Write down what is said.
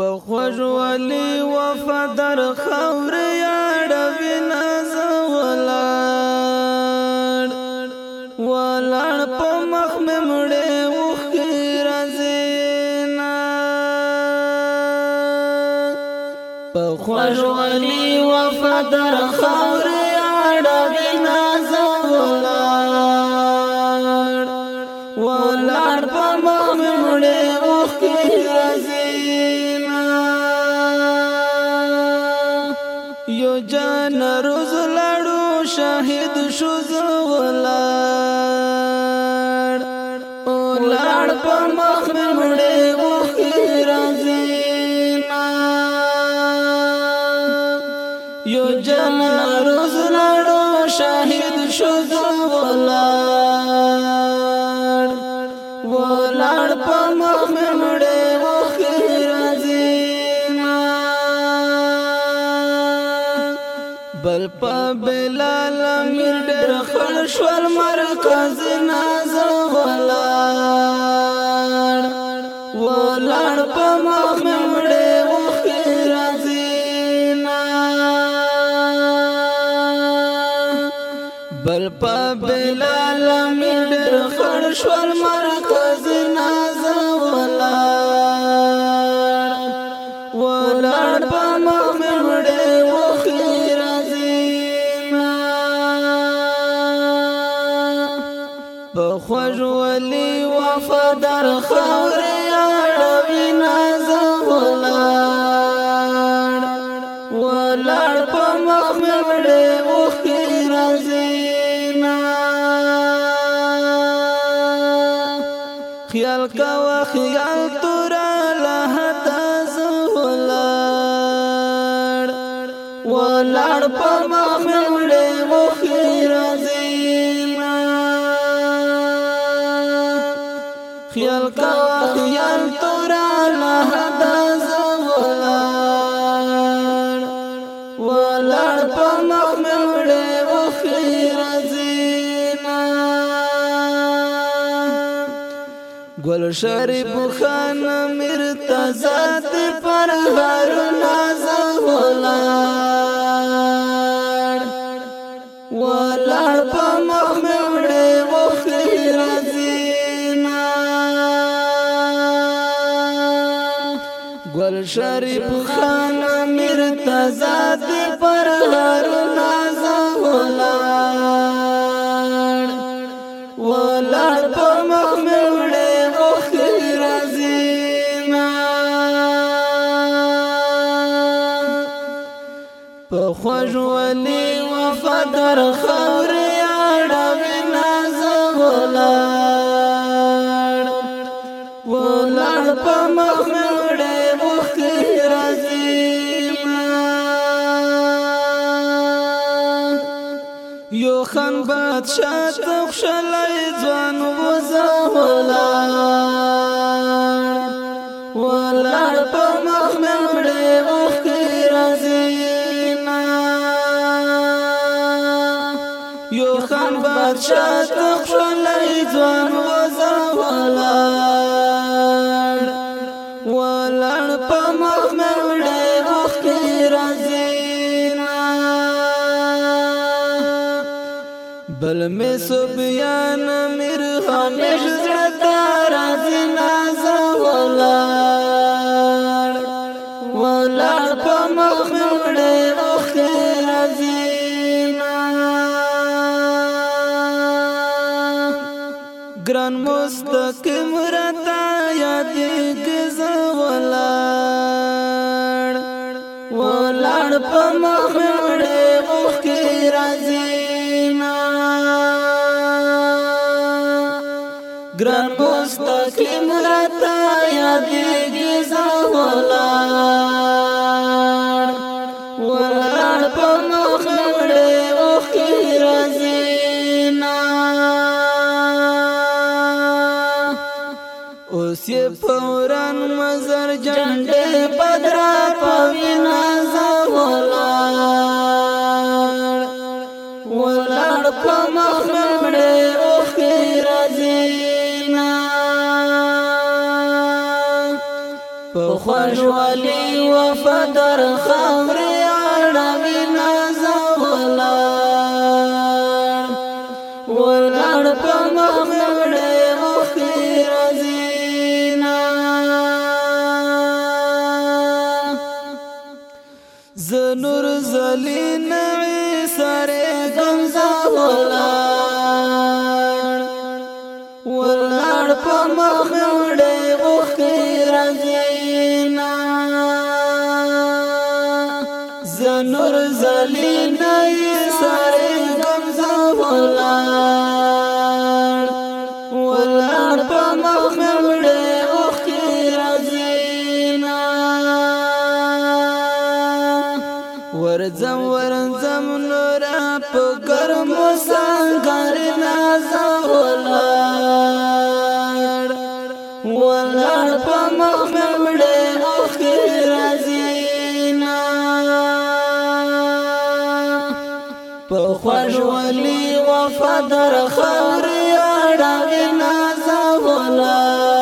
په خوږ ولي وفادر خور یاړوي نازولان ولان په مخ مړې وخې رازینا په خوږ ولي وفادر خور یاړوي نازولان ولان په مخ مړې وخې رازینا شاهد شو زولار اولار په مخ مې مړې وخې رازینا یو جن روز لاړو شاهد شو زولار بل په بلال امیر ډېر خړ شول مرکز نازل ولاړ ولاړ په مخ مړې وخیرا زینا بل په بلال امیر ډېر خړ شول مرکز بخوژ ولی وفادر خور اړوي نازو ولار ولار په مخ مې وړې او خیرازینا خیال کا خیال تر له تاسو ولار ولار په مخ مې وړې او خیرازینا بدل کا خیال تورا لحدا زولار ولار پا مخموڑے وخی رزینا گل شریف خان مرتزات پر هر نازولار شریف خان مرتضا دی پر هر نازا ولار ولار په مخ مړې او خرازینا په خوژونی وفادار خبر یاړه نازا ولار ولار په مخ خان بادشاہ تخشلای ځوان وزا ولا ولر په مخ مړې اوخ رازینا یو خان بادشاہ تخشلای ځوان وزا ولا بل می سو بیان میر همیش زړه راځي ناز ولاړ ولاړ په مخ مړې اخته راځي ګران مستقیم راته یاد کز ولاړ ولاړ په مخ مړې اخته راځي راتا یادېږي زولار ولار په مخ مړې او خیرزینا اوس یې فوران مزر جنډې بدرا پوینا زولار ولار په مخ وفادر خاورې اړوي نازا ولاړ ولاړ په مخمړې مخې رزینا زنور زلین سره غمزا ولاړ ولاړ په مخمړې مخې رزینا نور زلین ای سارے کمزا بولار ولار پا مخمل په خوش ولی وفادر خوري اړه نازولا